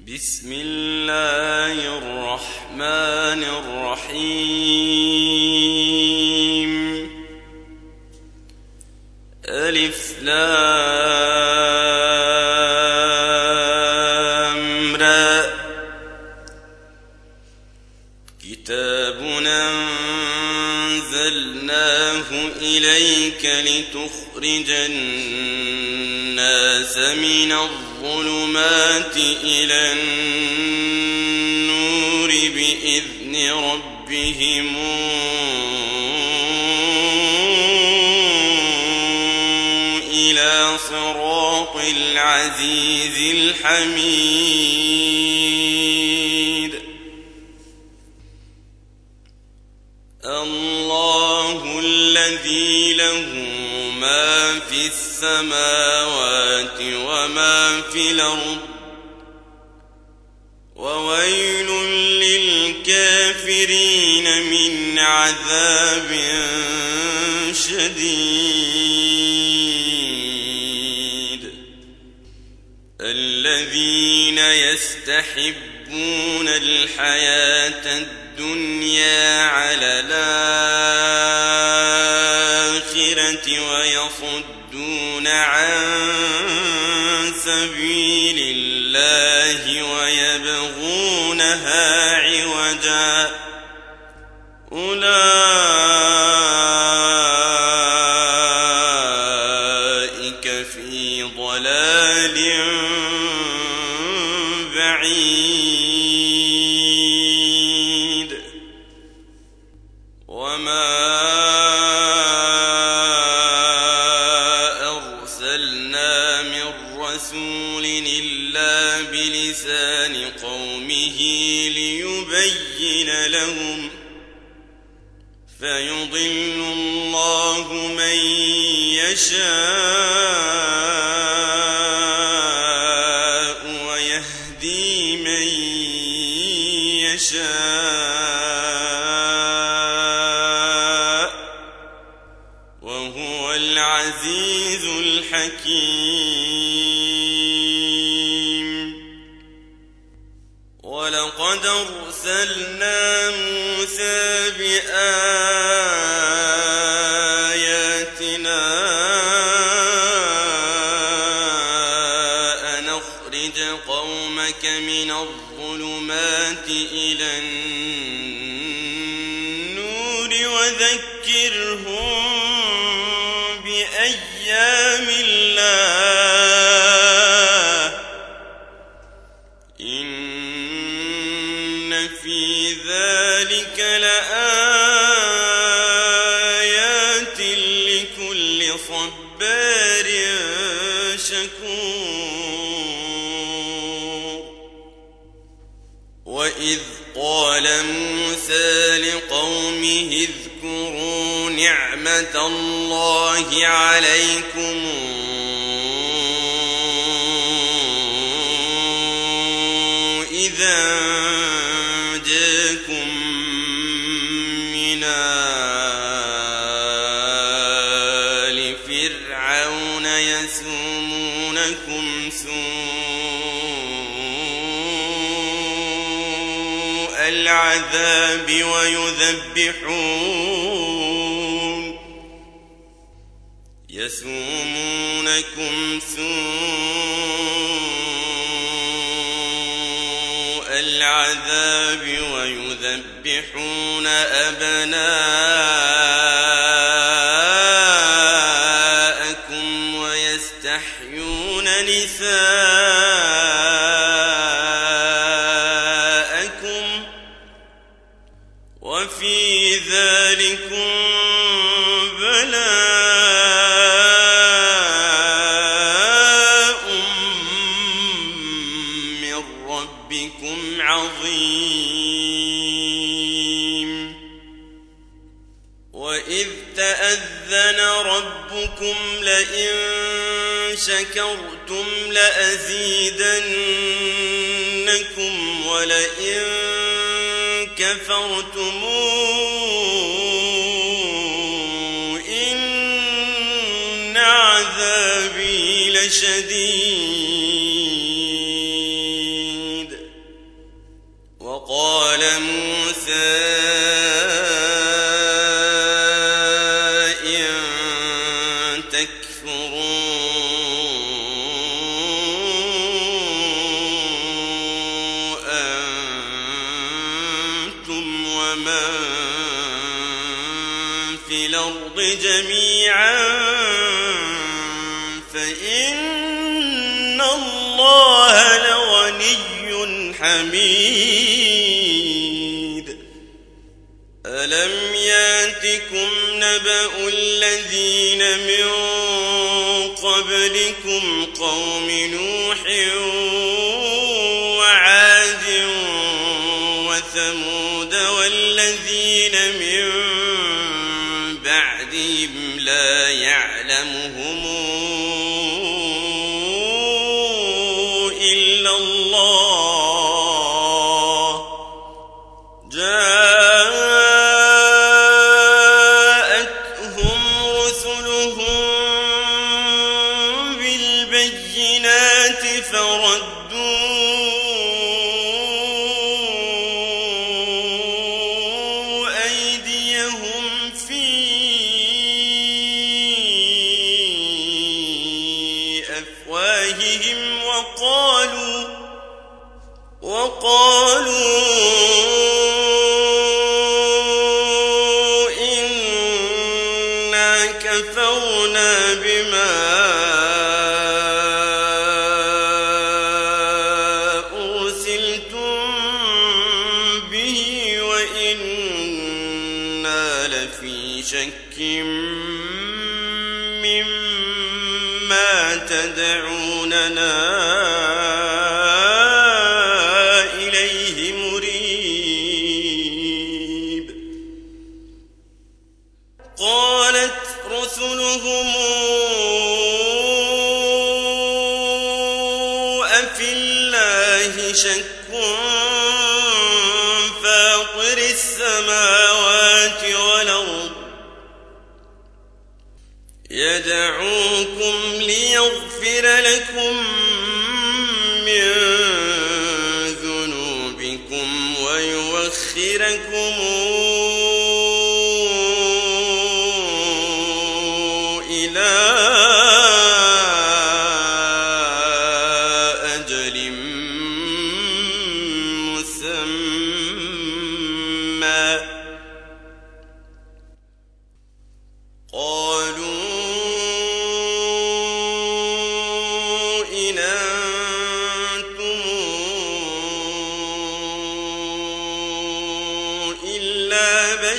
بسم الله الرحمن الرحيم. ألف لام را. كتاب أنزلناه إليك لتخرج الناس من الظلمات إلى النور بإذن ربهم. إلى صراط العزيز الحميد. السماوات وما في الأرض وويل للكافرين من عذاب شديد الذين يستحبون الحياة الدنيا على الآخرة ويصدون عن سبيل الله ويبغونها عوجا. أولئك أرسلنا من رسول إلا بلسان قومه ليبين لهم فيضل الله من يشاء ويذبحون. يسومونكم سوء العذاب ويذبحون أبناءكم. شكرتم لأزيدنكم ولئن كفرتم إن عذابي شديد إلا الله. تدعوننا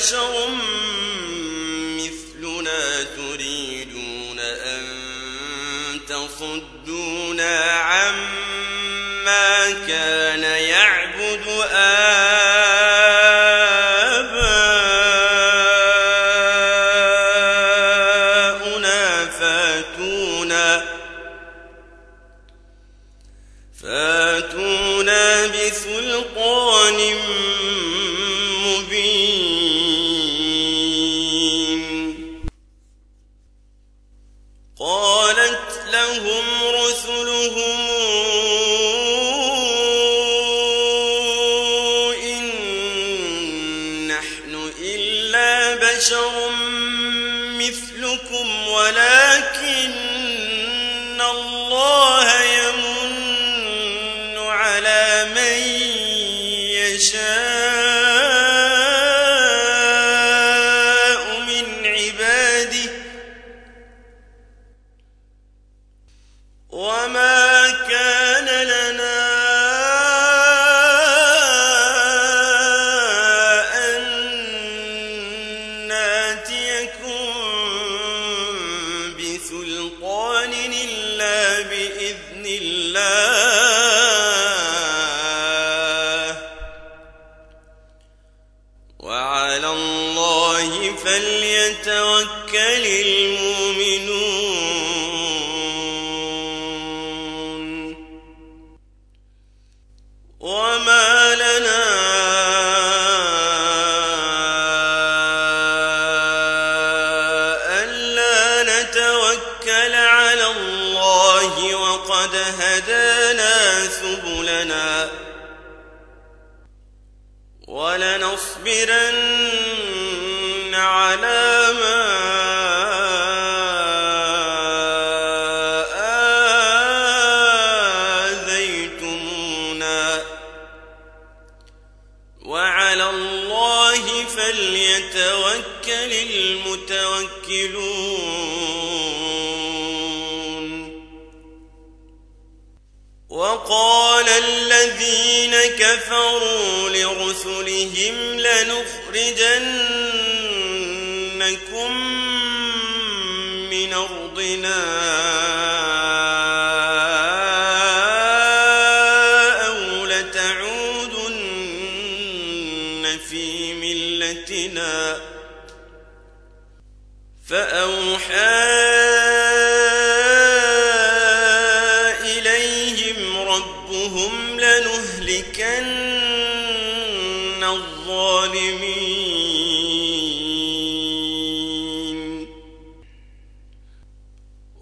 بشر سبلنا ولنصبرن على الذين كفروا لرسلهم لنخرجنكم من أرضنا. ربهم لنهلكن الظالمين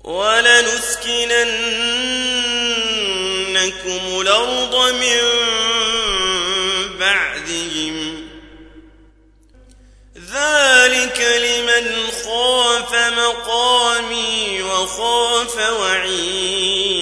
ولنسكننكم الأرض من بعدهم ذلك لمن خاف مقامي وخاف وعيد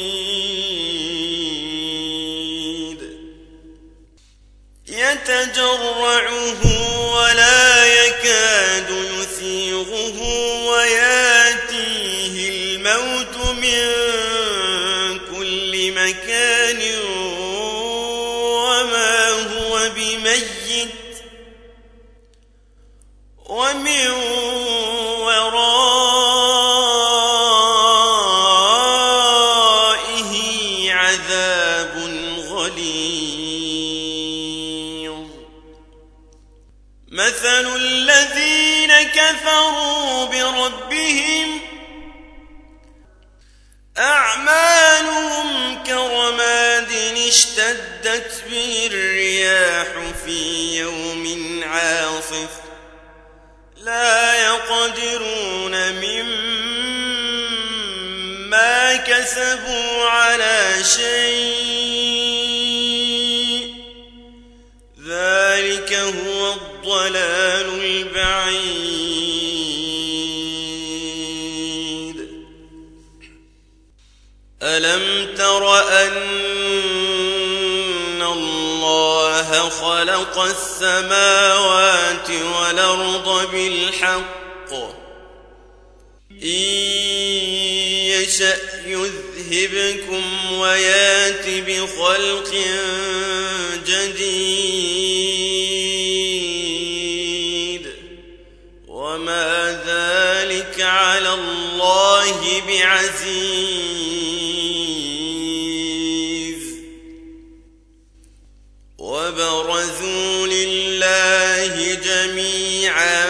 يتجرعه الرياح في يوم عاصف لا يقدرون مما كسبوا على شيء خلق السماوات والأرض بالحق. إن يشأ يذهبكم ويأت بخلق جديد. وما ذلك على الله بعزيز. جميعا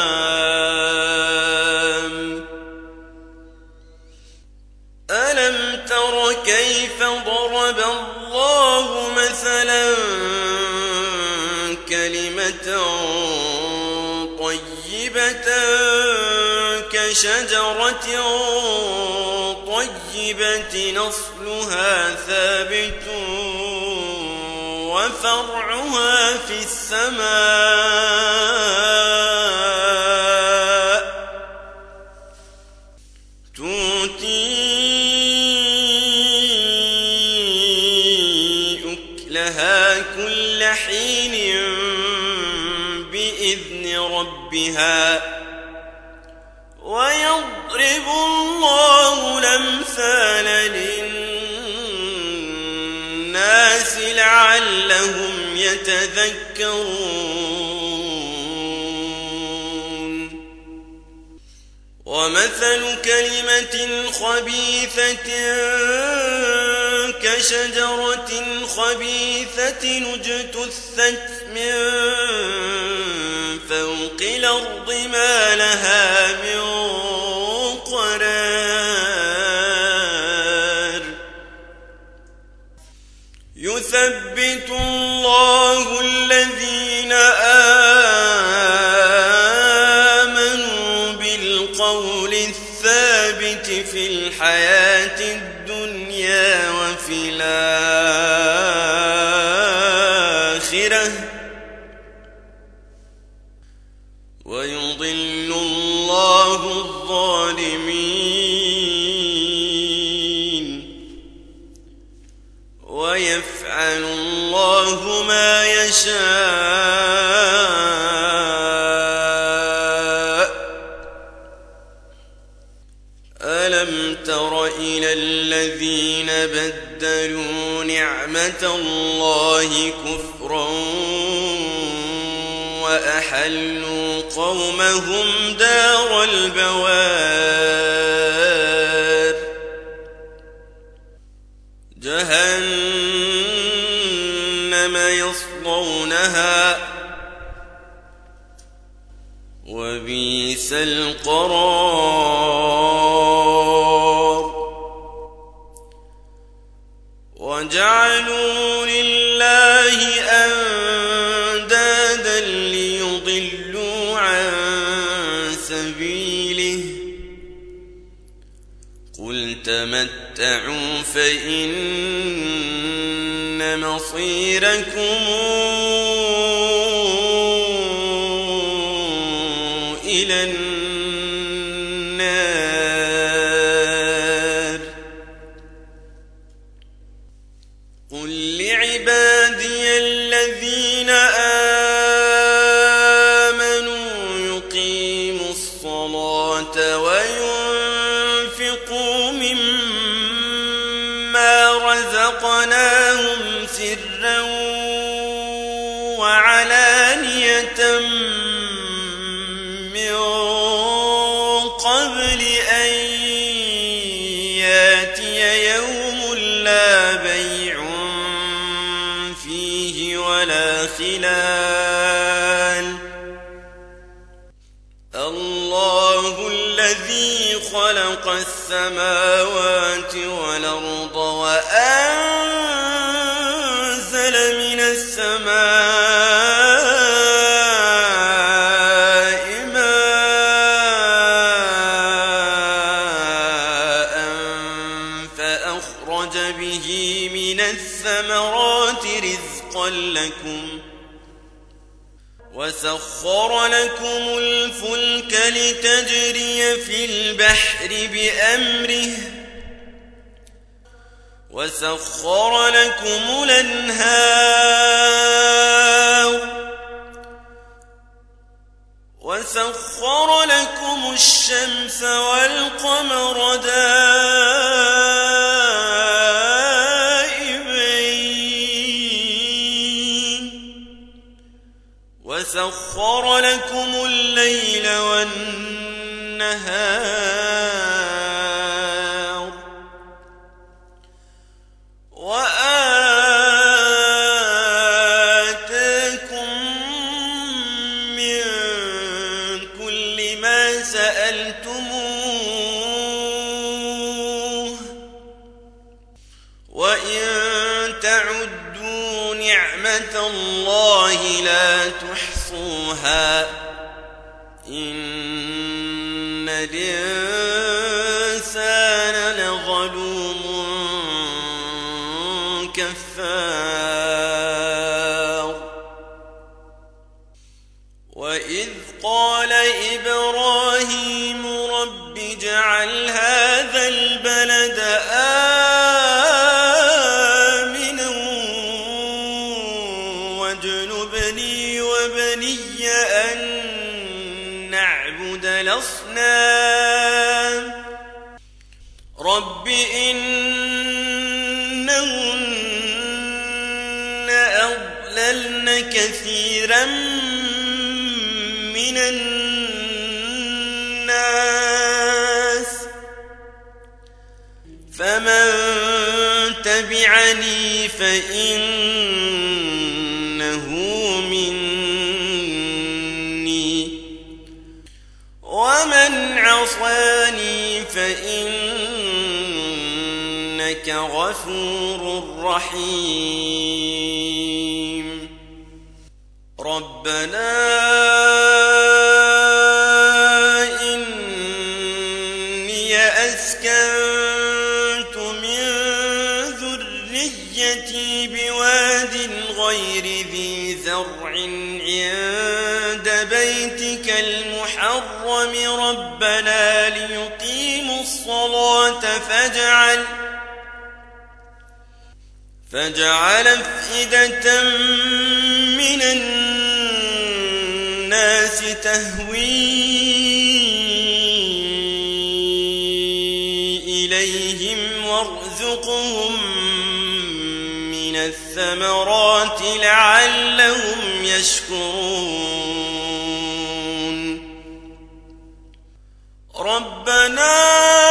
كيف ضرب الله مثلا كلمة طيبة كشجرة طيبة نصلها ثابت وفرعها في السماء ربها ويضرب الله الأمثال للناس لعلهم يتذكرون. ومثل كلمة خبيثة كشجرة خبيثة اجتثت من الأرض ما لها من قرار. يثبت الله الذين آمنوا بالقول الثابت في الحياة القرار. وجعلوا لله أندادا ليضلوا عن سبيله. قل تمتعوا فإن مصيركم قبل أن ياتي يوم لا بيع فيه ولا خلال. الله الذي خلق السماوات والأرض وأنزل من السماء وسخر لكم الفلك لتجري في البحر بأمره. وسخر لكم الأنهار. وسخر لكم الشمس والقمر دائبين رب فإنه مني. ومن عصاني فإنك غفور رحيم. ربنا أسكنت ذريتي بواد غير ذي زرع عند بيتك المحرم. ربنا ليقيموا الصلاة فاجعل فاجعل أفئدة الثمرات لعلهم يشكرون. ربنا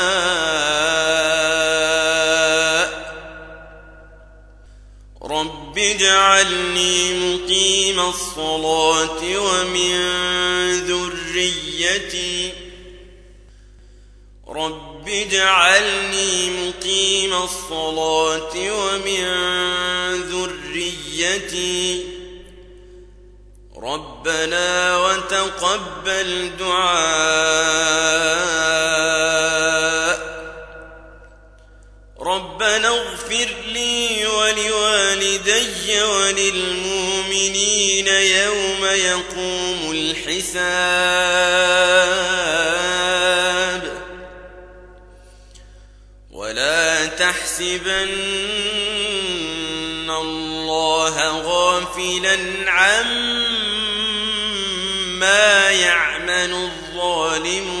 اجعلني مقيم الصلاة ومن ذريتي. رب اجعلني مقيم الصلاة ومن ذريتي. ربنا وتقبل دعاء. ربنا اغفر لي ولوالدي وللمؤمنين يوم يقوم الحساب. ولا تحسبن الله غافلا عما يعمل الظالمون.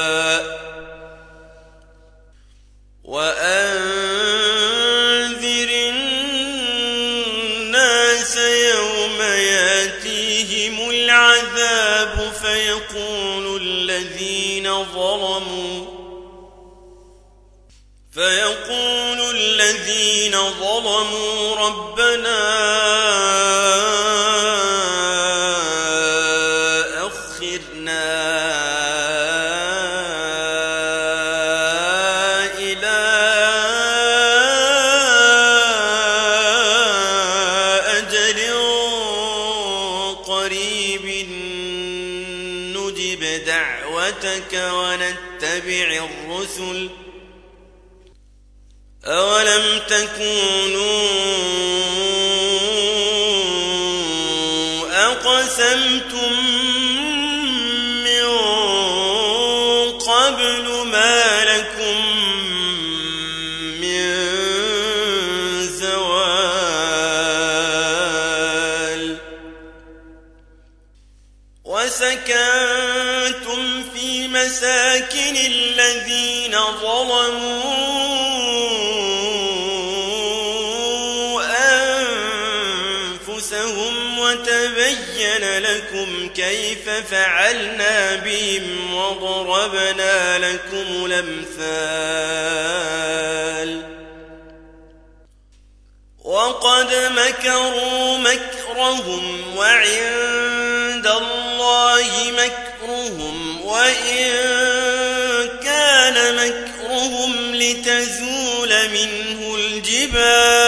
فيقول الذين ظلموا ربنا أقسمتم كيف فعلنا بهم وضربنا لكم الأمثال. وقد مكروا مكرهم وعند الله مكرهم وإن كان مكرهم لتزول منه الجبال.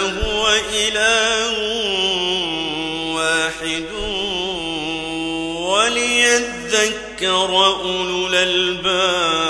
هو إله واحد وليذكر أولو الألباب